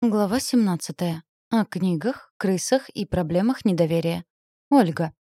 Глава 17. О книгах, крысах и проблемах недоверия. Ольга.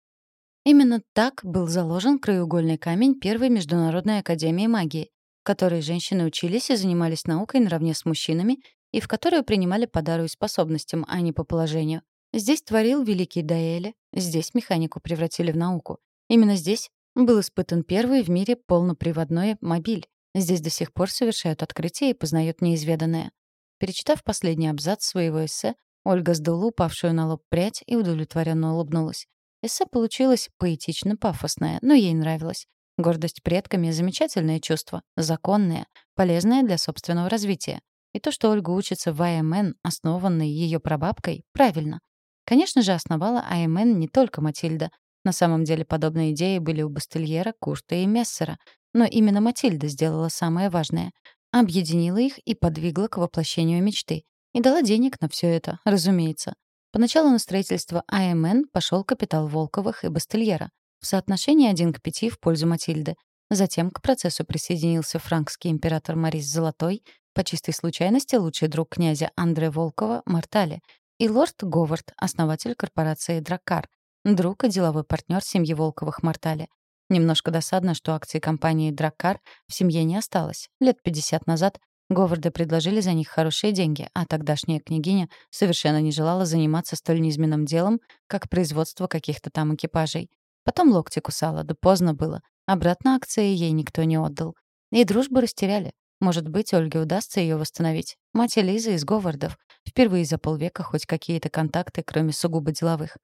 Именно так был заложен краеугольный камень Первой международной академии магии, в которой женщины учились и занимались наукой наравне с мужчинами и в которую принимали по дару и способностям, а не по положению. Здесь творил великий Даэли, здесь механику превратили в науку. Именно здесь был испытан первый в мире полноприводной мобиль. Здесь до сих пор совершают открытия и познают неизведанное. Перечитав последний абзац своего эссе, Ольга сдула упавшую на лоб прядь и удовлетворенно улыбнулась. Эссе получилось поэтично-пафосное, но ей нравилось. Гордость предками — замечательное чувство, законное, полезное для собственного развития. И то, что Ольга учится в АМН, основанной ее прабабкой, правильно. Конечно же, основала АМН не только Матильда. На самом деле подобные идеи были у Бастельера, Курта и Мессера. Но именно Матильда сделала самое важное объединила их и подвигла к воплощению мечты. И дала денег на все это, разумеется. Поначалу на строительство АМН пошел капитал Волковых и Бастельера в соотношении 1 к 5 в пользу Матильды. Затем к процессу присоединился франкский император Морис Золотой, по чистой случайности лучший друг князя Андре Волкова Мартали, и лорд Говард, основатель корпорации Драккар, друг и деловой партнер семьи Волковых Мартали. Немножко досадно, что акций компании «Драккар» в семье не осталось. Лет 50 назад Говарды предложили за них хорошие деньги, а тогдашняя княгиня совершенно не желала заниматься столь низменным делом, как производство каких-то там экипажей. Потом локти кусала, да поздно было. Обратно акции ей никто не отдал. И дружбу растеряли. Может быть, Ольге удастся ее восстановить. Мать Элизы из Говардов. Впервые за полвека хоть какие-то контакты, кроме сугубо деловых.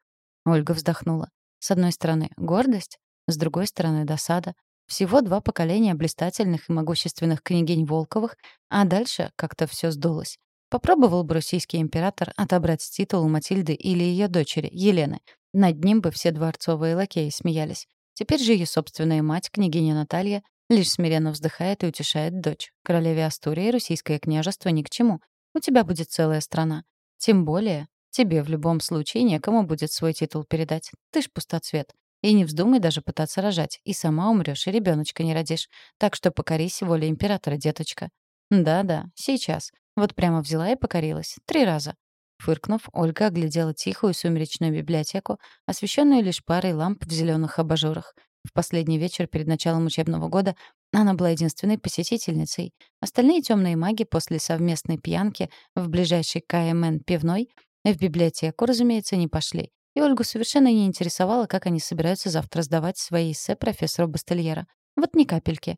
Ольга вздохнула. С одной стороны, гордость, с другой стороны, досада. Всего два поколения блистательных и могущественных княгинь Волковых, а дальше как-то все сдулось. Попробовал бы российский император отобрать титул у Матильды или ее дочери, Елены. Над ним бы все дворцовые лакеи смеялись. Теперь же ее собственная мать, княгиня Наталья, лишь смиренно вздыхает и утешает дочь. Королеве Астурии российское княжество ни к чему. У тебя будет целая страна. Тем более, тебе в любом случае некому будет свой титул передать. Ты ж пустоцвет. И не вздумай даже пытаться рожать. И сама умрёшь, и ребёночка не родишь. Так что покорись воле императора, деточка. Да-да, сейчас. Вот прямо взяла и покорилась. Три раза. Фыркнув, Ольга оглядела тихую сумеречную библиотеку, освещенную лишь парой ламп в зелёных абажурах. В последний вечер перед началом учебного года она была единственной посетительницей. Остальные тёмные маги после совместной пьянки в ближайшей КМН пивной в библиотеку, разумеется, не пошли. И Ольгу совершенно не интересовало, как они собираются завтра сдавать свои эссе профессору Бастельера. Вот ни капельки.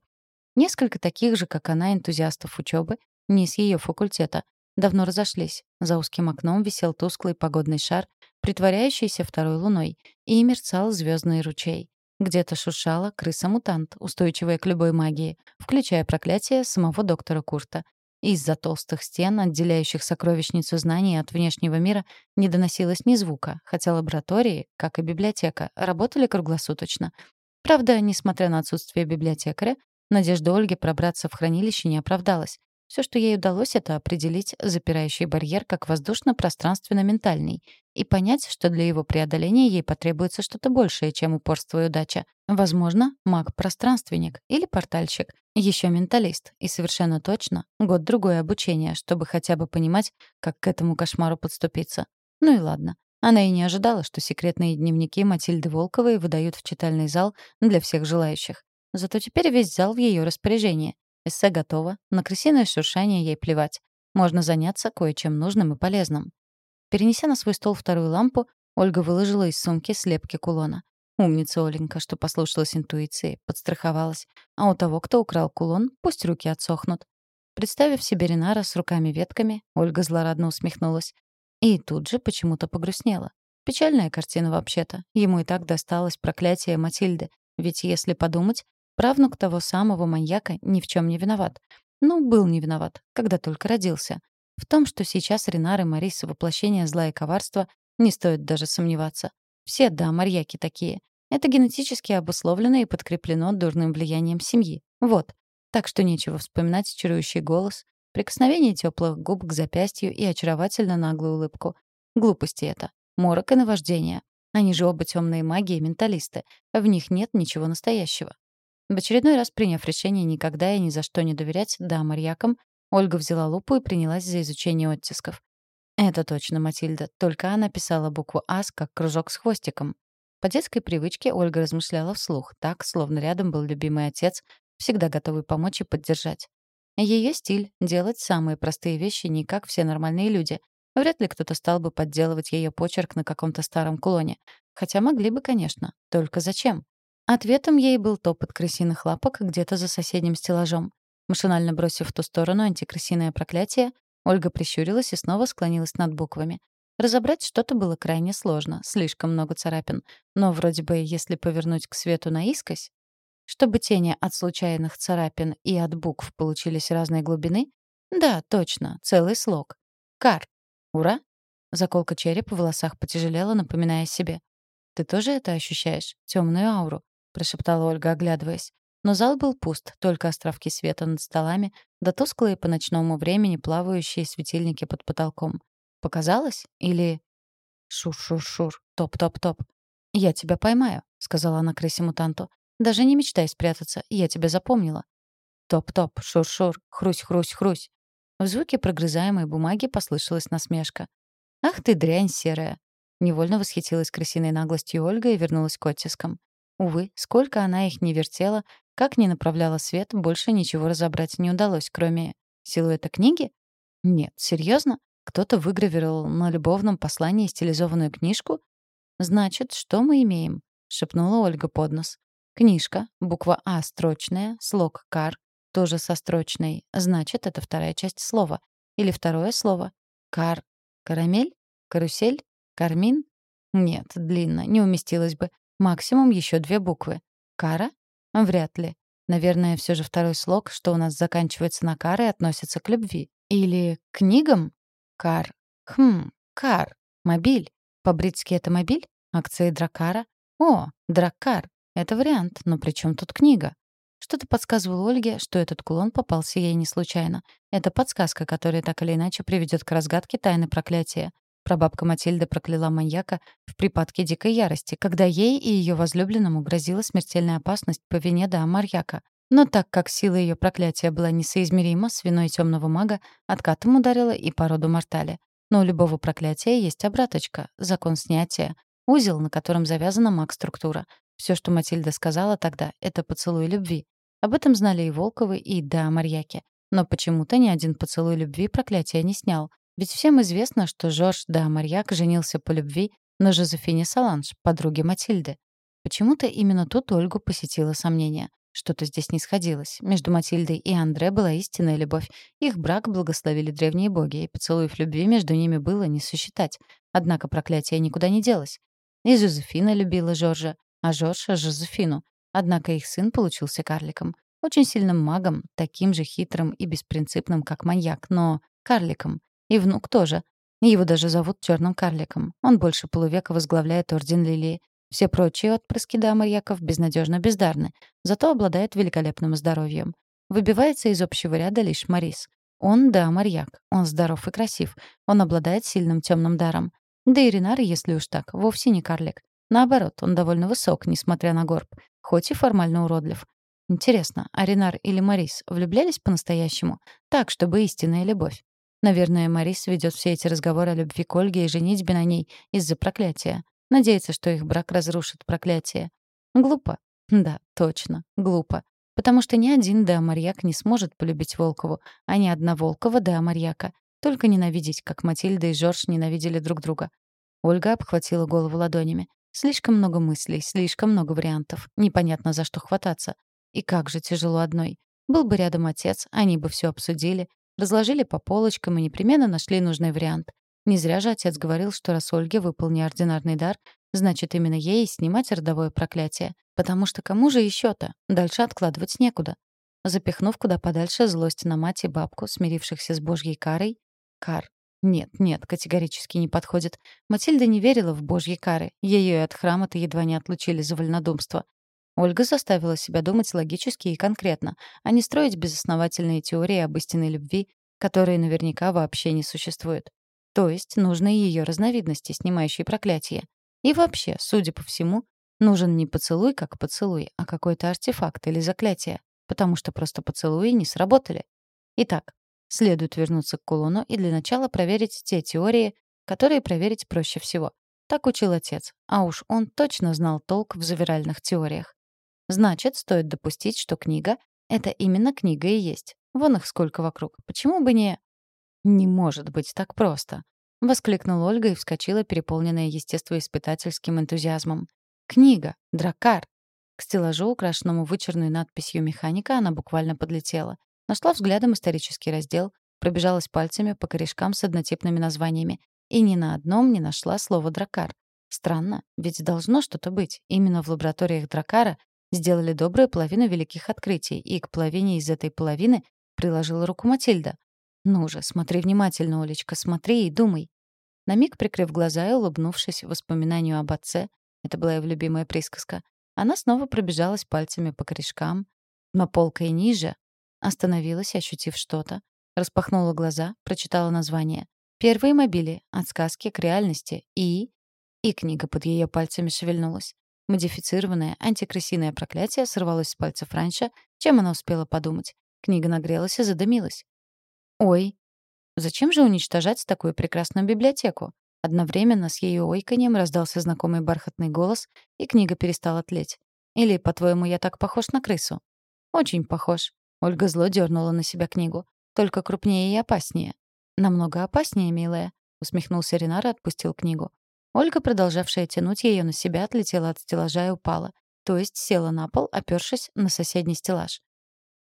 Несколько таких же, как она, энтузиастов учебы, не с ее факультета, давно разошлись. За узким окном висел тусклый погодный шар, притворяющийся второй луной, и мерцал звездный ручей. Где-то шуршала крыса-мутант, устойчивая к любой магии, включая проклятие самого доктора Курта. Из-за толстых стен, отделяющих сокровищницу знаний от внешнего мира, не доносилось ни звука, хотя лаборатории, как и библиотека, работали круглосуточно. Правда, несмотря на отсутствие библиотекаря, надежда Ольги пробраться в хранилище не оправдалась. Все, что ей удалось, это определить запирающий барьер как воздушно-пространственно-ментальный и понять, что для его преодоления ей потребуется что-то большее, чем упорство и удача. Возможно, маг-пространственник или портальщик, еще менталист и совершенно точно год-другое обучение, чтобы хотя бы понимать, как к этому кошмару подступиться. Ну и ладно. Она и не ожидала, что секретные дневники Матильды Волковой выдают в читальный зал для всех желающих. Зато теперь весь зал в ее распоряжении. Эссе готово, на крысиное шуршание ей плевать. Можно заняться кое-чем нужным и полезным. Перенеся на свой стол вторую лампу, Ольга выложила из сумки слепки кулона. Умница Оленька, что послушалась интуиции, подстраховалась. А у того, кто украл кулон, пусть руки отсохнут. Представив себе Ренара с руками-ветками, Ольга злорадно усмехнулась. И тут же почему-то погрустнела. Печальная картина вообще-то. Ему и так досталось проклятие Матильды. Ведь если подумать, Правнук того самого маньяка ни в чем не виноват. Ну, был не виноват, когда только родился. В том, что сейчас Ренар и Марис — воплощение зла и коварства, не стоит даже сомневаться. Все, да, маньяки такие. Это генетически обусловлено и подкреплено дурным влиянием семьи. Вот. Так что нечего вспоминать чарующий голос, прикосновение теплых губ к запястью и очаровательно наглую улыбку. Глупости это. Морок и наваждение. Они же оба темные маги и менталисты. В них нет ничего настоящего. В очередной раз приняв решение никогда и ни за что не доверять да Марьякам, Ольга взяла лупу и принялась за изучение оттисков. Это точно Матильда, только она писала букву «Ас» как кружок с хвостиком. По детской привычке Ольга размышляла вслух, так, словно рядом был любимый отец, всегда готовый помочь и поддержать. Ее стиль — делать самые простые вещи не как все нормальные люди. Вряд ли кто-то стал бы подделывать ее почерк на каком-то старом кулоне. Хотя могли бы, конечно. Только зачем? Ответом ей был топот крысиных лапок где-то за соседним стеллажом. Машинально бросив в ту сторону антикрысиное проклятие, Ольга прищурилась и снова склонилась над буквами. Разобрать что-то было крайне сложно, слишком много царапин. Но вроде бы, если повернуть к свету наискось, чтобы тени от случайных царапин и от букв получились разной глубины? Да, точно, целый слог. Кар. Ура! Заколка черепа в волосах потяжелела, напоминая себе. «Ты тоже это ощущаешь? Темную ауру?» — прошептала Ольга, оглядываясь. Но зал был пуст, только островки света над столами, да тусклые по ночному времени плавающие светильники под потолком. Показалось? Или... Шур-шур-шур, топ-топ-топ. «Я тебя поймаю», — сказала она крысе-мутанту. «Даже не мечтай спрятаться, я тебя запомнила». Топ-топ, шур-шур, хрусь-хрусь-хрусь. В звуке прогрызаемой бумаги послышалась насмешка. «Ах ты дрянь серая!» Невольно восхитилась крысиной наглостью Ольга и вернулась к оттискам. Увы, сколько она их не вертела, как ни направляла свет, больше ничего разобрать не удалось, кроме силуэта книги? Нет, серьезно? Кто-то выгравировал на любовном послании стилизованную книжку? Значит, что мы имеем? шепнула Ольга под нос. Книжка, буква А строчная, слог кар, тоже со строчной. Значит, это вторая часть слова. Или второе слово. Кар. Карамель? Карусель? Кармин? Нет, длинно, не уместилось бы. Максимум еще две буквы. Кара? Вряд ли. Наверное, все же второй слог, что у нас заканчивается на кар и относится к любви. Или к книгам? Кар. Хм, кар. Мобиль. По-бритски это мобиль? Акции Дракара? О, Дракар. Это вариант, но при чем тут книга? Что-то подсказывало Ольге, что этот кулон попался ей не случайно. Это подсказка, которая так или иначе приведет к разгадке тайны проклятия. Прабабка Матильда прокляла маньяка в припадке дикой ярости, когда ей и ее возлюбленному грозила смертельная опасность по вине да Марьяка. Но так как сила ее проклятия была несоизмерима с виной темного мага, откатом ударила и по роду Мортали. Но у любого проклятия есть обраточка, закон снятия, узел, на котором завязана маг-структура. Все, что Матильда сказала тогда, — это поцелуй любви. Об этом знали и Волковы, и да Марьяки. Но почему-то ни один поцелуй любви проклятия не снял, ведь всем известно, что Жорж да Марьяк женился по любви на Жозефине Саланж, подруге Матильды. Почему-то именно тут Ольгу посетило сомнение. Что-то здесь не сходилось. Между Матильдой и Андре была истинная любовь. Их брак благословили древние боги, и поцелуев любви между ними было не сосчитать. Однако проклятие никуда не делось. И Жозефина любила Жоржа, а Жорж — Жозефину. Однако их сын получился карликом. Очень сильным магом, таким же хитрым и беспринципным, как маньяк, но карликом. И внук тоже. Его даже зовут Черным карликом. Он больше полувека возглавляет Орден Лилии. Все прочие отпрыски дамарьяков безнадежно бездарны, зато обладает великолепным здоровьем. Выбивается из общего ряда лишь Марис. Он, да, марьяк. Он здоров и красив. Он обладает сильным темным даром. Да и Ренар, если уж так, вовсе не карлик. Наоборот, он довольно высок, несмотря на горб, хоть и формально уродлив. Интересно, а Ренар или Марис влюблялись по-настоящему? Так, чтобы истинная любовь. Наверное, Марис ведет все эти разговоры о любви к Ольге и женитьбе на ней из-за проклятия. Надеется, что их брак разрушит проклятие. Глупо. Да, точно, глупо. Потому что ни один Деомарьяк не сможет полюбить Волкову, а ни одна Волкова Деомарьяка. Только ненавидеть, как Матильда и Жорж ненавидели друг друга. Ольга обхватила голову ладонями. Слишком много мыслей, слишком много вариантов. Непонятно, за что хвататься. И как же тяжело одной. Был бы рядом отец, они бы все обсудили, Разложили по полочкам и непременно нашли нужный вариант. Не зря же отец говорил, что раз Ольге выпал неординарный дар, значит, именно ей снимать родовое проклятие. Потому что кому же еще то Дальше откладывать некуда. Запихнув куда подальше злость на мать и бабку, смирившихся с божьей карой, кар. Нет, нет, категорически не подходит. Матильда не верила в божьи кары. Ее и от храма-то едва не отлучили за вольнодумство. Ольга заставила себя думать логически и конкретно, а не строить безосновательные теории об истинной любви, которые наверняка вообще не существуют. То есть нужны ее разновидности, снимающие проклятие. И вообще, судя по всему, нужен не поцелуй как поцелуй, а какой-то артефакт или заклятие, потому что просто поцелуи не сработали. Итак, Следует вернуться к кулону и для начала проверить те теории, которые проверить проще всего. Так учил отец, а уж он точно знал толк в завиральных теориях. Значит, стоит допустить, что книга — это именно книга и есть. Вон их сколько вокруг. Почему бы не... «Не может быть так просто», — воскликнула Ольга и вскочила, переполненная естествоиспытательским энтузиазмом. «Книга! Дракар!» К стеллажу, украшенному вычерной надписью «Механика», она буквально подлетела. Нашла взглядом исторический раздел, пробежалась пальцами по корешкам с однотипными названиями и ни на одном не нашла слово «дракар». Странно, ведь должно что-то быть. Именно в лабораториях Дракара сделали добрую половину великих открытий, и к половине из этой половины приложила руку Матильда. «Ну же, смотри внимательно, Олечка, смотри и думай». На миг прикрыв глаза и улыбнувшись воспоминанию об отце, это была его любимая присказка, она снова пробежалась пальцами по корешкам, но полкой ниже остановилась, ощутив что-то, распахнула глаза, прочитала название. «Первые мобили. От сказки к реальности». И... И книга под ее пальцами шевельнулась. Модифицированное антикрысиное проклятие сорвалось с пальцев раньше, чем она успела подумать. Книга нагрелась и задымилась. «Ой, зачем же уничтожать такую прекрасную библиотеку?» Одновременно с ее ойканьем раздался знакомый бархатный голос, и книга перестала тлеть. «Или, по-твоему, я так похож на крысу?» «Очень похож». Ольга зло дернула на себя книгу. «Только крупнее и опаснее». «Намного опаснее, милая», — усмехнулся Ренар и отпустил книгу. Ольга, продолжавшая тянуть ее на себя, отлетела от стеллажа и упала. То есть села на пол, опёршись на соседний стеллаж.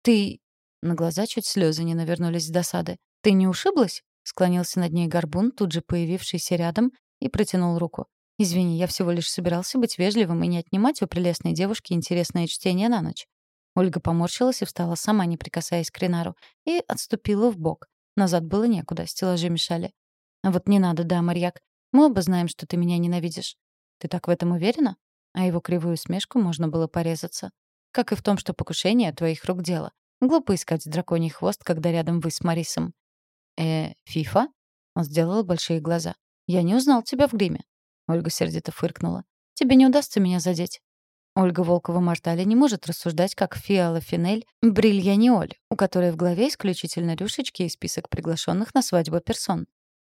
«Ты...» На глаза чуть слезы не навернулись с досады. «Ты не ушиблась?» Склонился над ней горбун, тут же появившийся рядом, и протянул руку. «Извини, я всего лишь собирался быть вежливым и не отнимать у прелестной девушки интересное чтение на ночь». Ольга поморщилась и встала сама, не прикасаясь к Ренару, и отступила в бок. Назад было некуда, стеллажи мешали. «А вот не надо, да, Марьяк. Мы оба знаем, что ты меня ненавидишь. Ты так в этом уверена?» А его кривую усмешку можно было порезаться. Как и в том, что покушение твоих рук дело. Глупо искать драконий хвост, когда рядом вы с Марисом. «Э, Фифа?» Он сделал большие глаза. «Я не узнал тебя в гриме». Ольга сердито фыркнула. «Тебе не удастся меня задеть». Ольга Волкова-Марталя не может рассуждать, как Фиала Финель Брильяниоль, у которой в голове исключительно рюшечки и список приглашенных на свадьбу персон.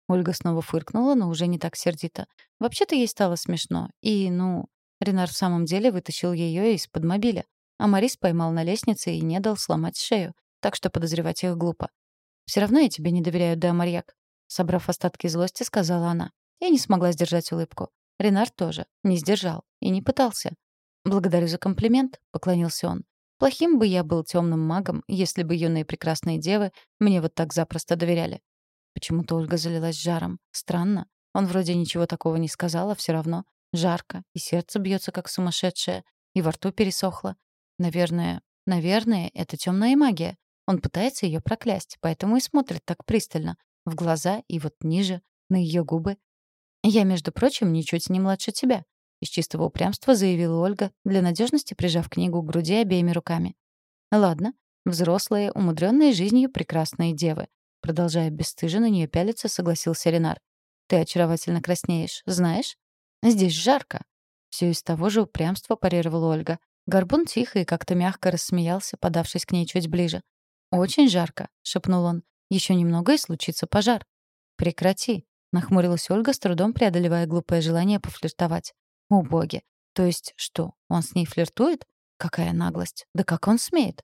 Ольга снова фыркнула, но уже не так сердито. Вообще-то ей стало смешно. И, ну, Ренар в самом деле вытащил ее из-под мобиля. А Марис поймал на лестнице и не дал сломать шею. Так что подозревать их глупо. Все равно я тебе не доверяю, да, Марьяк?» Собрав остатки злости, сказала она. Я не смогла сдержать улыбку. Ренар тоже. Не сдержал. И не пытался. «Благодарю за комплимент», — поклонился он. «Плохим бы я был темным магом, если бы юные прекрасные девы мне вот так запросто доверяли». Почему-то Ольга залилась жаром. Странно. Он вроде ничего такого не сказал, а все равно. Жарко, и сердце бьется как сумасшедшее, и во рту пересохло. Наверное, наверное, это темная магия. Он пытается ее проклясть, поэтому и смотрит так пристально. В глаза и вот ниже, на ее губы. «Я, между прочим, ничуть не младше тебя», — из чистого упрямства заявила Ольга, для надежности прижав книгу к груди обеими руками. «Ладно, взрослые, умудренные жизнью прекрасные девы», продолжая бесстыже на нее пялиться, согласился Ренар. «Ты очаровательно краснеешь, знаешь? Здесь жарко». Все из того же упрямства парировала Ольга. Горбун тихо и как-то мягко рассмеялся, подавшись к ней чуть ближе. «Очень жарко», — шепнул он. «Еще немного и случится пожар». «Прекрати», — нахмурилась Ольга, с трудом преодолевая глупое желание пофлиртовать. «О! То есть что, он с ней флиртует? Какая наглость! Да как он смеет?»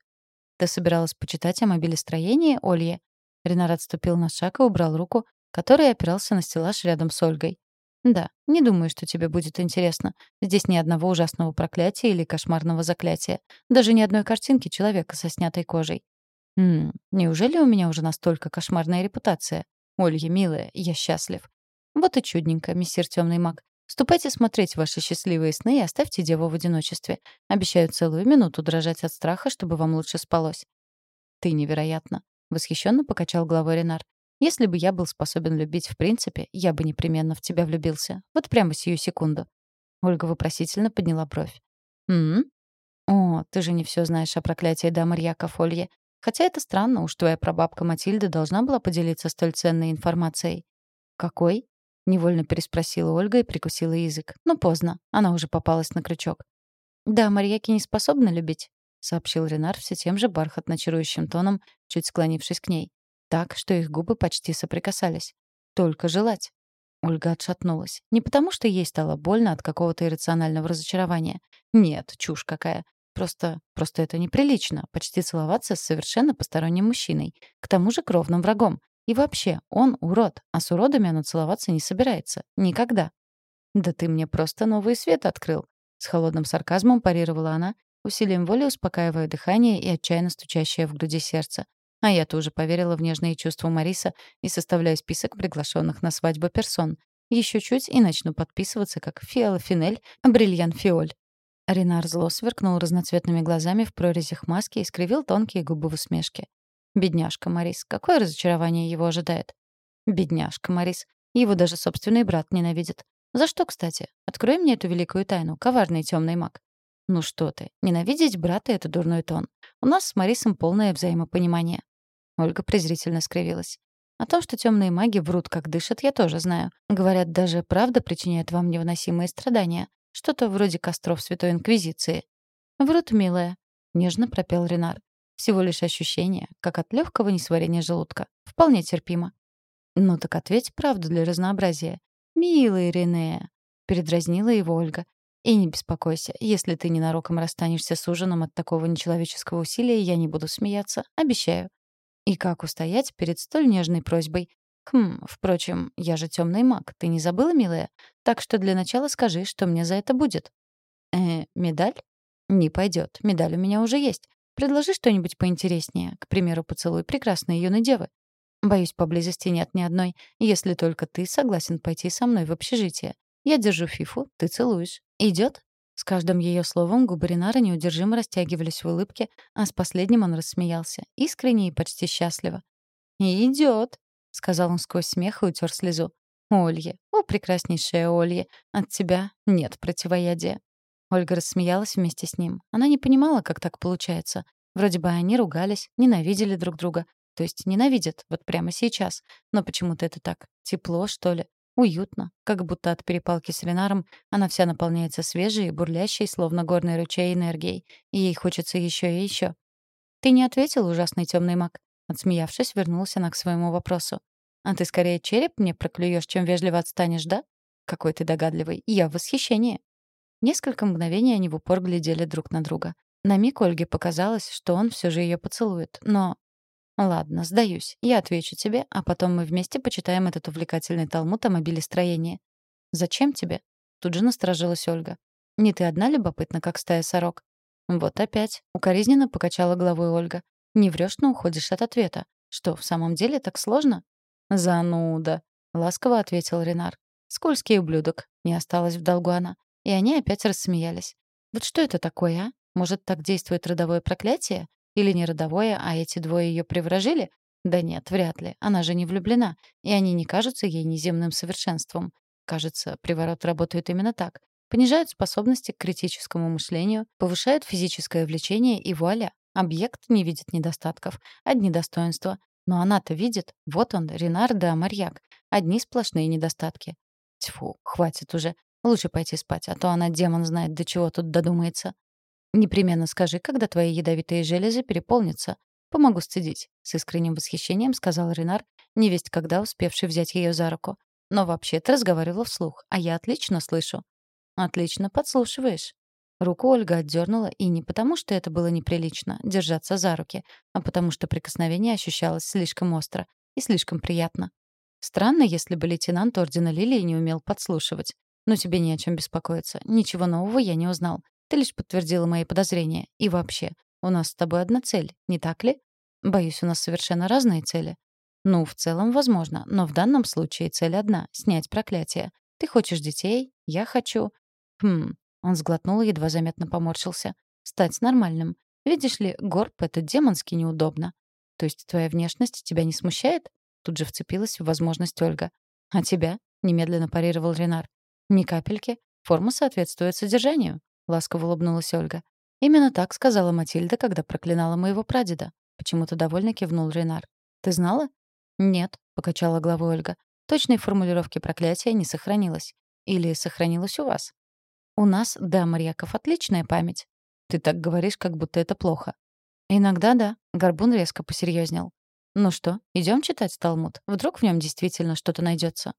«Ты собиралась почитать о мобилестроении, Олье?» Ренар отступил на шаг и убрал руку, который опирался на стеллаж рядом с Ольгой. «Да, не думаю, что тебе будет интересно. Здесь ни одного ужасного проклятия или кошмарного заклятия. Даже ни одной картинки человека со снятой кожей. Хм, неужели у меня уже настолько кошмарная репутация? Олья, милая, я счастлив. Вот и чудненько, мессир Темный Маг. Ступайте смотреть ваши счастливые сны и оставьте деву в одиночестве. Обещаю целую минуту дрожать от страха, чтобы вам лучше спалось. Ты невероятно. Восхищенно покачал головой Ренар. Если бы я был способен любить в принципе, я бы непременно в тебя влюбился. Вот прямо сию секунду. Ольга вопросительно подняла бровь. «М, О, ты же не все знаешь о проклятии дамы Рьяков, Олье. Хотя это странно, уж твоя прабабка Матильда должна была поделиться столь ценной информацией. «Какой?» — невольно переспросила Ольга и прикусила язык. Но поздно, она уже попалась на крючок. «Да, Марьяки не способны любить», — сообщил Ренар все тем же бархатно-чарующим тоном, чуть склонившись к ней. так, что их губы почти соприкасались. Только желать. Ольга отшатнулась. Не потому, что ей стало больно от какого-то иррационального разочарования. Нет, чушь какая. Просто, просто это неприлично, почти целоваться с совершенно посторонним мужчиной. К тому же кровным врагом. И вообще, он урод, а с уродами она целоваться не собирается. Никогда. «Да ты мне просто новый свет открыл», — с холодным сарказмом парировала она, усилием воли успокаивая дыхание и отчаянно стучащее в груди сердце. А я тоже поверила в нежные чувства Мариса и составляю список приглашенных на свадьбу персон. Еще чуть и начну подписываться как Фиала Финель, Брильян Фиоль. Ренар зло сверкнул разноцветными глазами в прорезях маски и скривил тонкие губы в усмешке. Бедняжка Марис, какое разочарование его ожидает? Бедняжка Марис. Его даже собственный брат ненавидит. За что, кстати? Открой мне эту великую тайну, коварный темный маг. Ну что ты, ненавидеть брата — это дурной тон. У нас с Марисом полное взаимопонимание. Ольга презрительно скривилась. О том, что темные маги врут, как дышат, я тоже знаю. Говорят, даже правда причиняет вам невыносимые страдания. Что-то вроде костров Святой Инквизиции. «Врут, милая», — нежно пропел Ренар. «Всего лишь ощущение, как от легкого несварения желудка. Вполне терпимо». «Ну так ответь правду для разнообразия. Милый Рене», — передразнила его Ольга. «И не беспокойся, если ты ненароком расстанешься с ужином от такого нечеловеческого усилия, я не буду смеяться, обещаю. И как устоять перед столь нежной просьбой? Хм, впрочем, я же темный маг, ты не забыла, милая? Так что для начала скажи, что мне за это будет. Э, медаль? Не пойдет. Медаль у меня уже есть. Предложи что-нибудь поинтереснее. К примеру, поцелуй прекрасной юной девы. Боюсь, поблизости нет ни одной, если только ты согласен пойти со мной в общежитие. Я держу фифу, ты целуешь. Идет? С каждым ее словом губы Ринара неудержимо растягивались в улыбке, а с последним он рассмеялся, искренне и почти счастливо. «Идет», — сказал он сквозь смех и утер слезу. «Олье, о, прекраснейшая Олье, от тебя нет противоядия». Ольга рассмеялась вместе с ним. Она не понимала, как так получается. Вроде бы они ругались, ненавидели друг друга. То есть ненавидят, вот прямо сейчас. Но почему-то это так. Тепло, что ли. Уютно, как будто от перепалки с Ренаром она вся наполняется свежей и бурлящей, словно горный ручей энергией, и ей хочется еще и еще. «Ты не ответил, ужасный темный маг?» Отсмеявшись, вернулась она к своему вопросу. «А ты скорее череп мне проклюешь, чем вежливо отстанешь, да? Какой ты догадливый. Я в восхищении». Несколько мгновений они в упор глядели друг на друга. На миг Ольге показалось, что он все же ее поцелует, но Ладно, сдаюсь. Я отвечу тебе, а потом мы вместе почитаем этот увлекательный талмуд о мобилестроении. Зачем тебе? Тут же насторожилась Ольга. Не ты одна любопытна, как стая сорок? Вот опять. Укоризненно покачала головой Ольга. Не врешь, но уходишь от ответа. Что, в самом деле так сложно? Зануда. Ласково ответил Ренар. Скользкий ублюдок. Не осталось в долгу она. И они опять рассмеялись. Вот что это такое, а? Может, так действует родовое проклятие? Или не родовое, а эти двое ее приворожили? Да нет, вряд ли. Она же не влюблена, и они не кажутся ей неземным совершенством. Кажется, приворот работает именно так. Понижают способности к критическому мышлению, повышают физическое влечение, и вуаля, объект не видит недостатков, одни достоинства. Но она-то видит, вот он, Ренар де Амарьяк, одни сплошные недостатки. Тьфу, хватит уже. Лучше пойти спать, а то она, демон, знает, до чего тут додумается. Непременно скажи, когда твои ядовитые железы переполнятся. Помогу сцедить, с искренним восхищением сказал Ренар, невесть когда успевший взять ее за руку. Но вообще-то разговаривала вслух, а я отлично слышу. Отлично подслушиваешь. Руку Ольга отдернула, и не потому, что это было неприлично — держаться за руки, а потому что прикосновение ощущалось слишком остро и слишком приятно. Странно, если бы лейтенант Ордена Лилии не умел подслушивать. Но тебе не о чем беспокоиться. Ничего нового я не узнал. Ты лишь подтвердила мои подозрения. И вообще, у нас с тобой одна цель, не так ли? Боюсь, у нас совершенно разные цели. Ну, в целом, возможно, но в данном случае цель одна — снять проклятие. Ты хочешь детей, я хочу... Хм, он сглотнул и едва заметно поморщился. Стать нормальным. Видишь ли, горб — это демонски неудобно. То есть твоя внешность тебя не смущает? Тут же вцепилась в возможность Ольга. А тебя? Немедленно парировал Ренар. Ни капельки. Форма соответствует содержанию ласково улыбнулась Ольга. Именно так сказала Матильда, когда проклинала моего прадеда. Почему-то довольно кивнул Ренар. Ты знала? Нет, покачала головой Ольга. Точной формулировки проклятия не сохранилось. Или сохранилось у вас? У нас, да, Марьяков, отличная память. Ты так говоришь, как будто это плохо. Иногда да. Горбун резко посерьезнел. Ну что, идем читать Талмуд? Вдруг в нем действительно что-то найдется.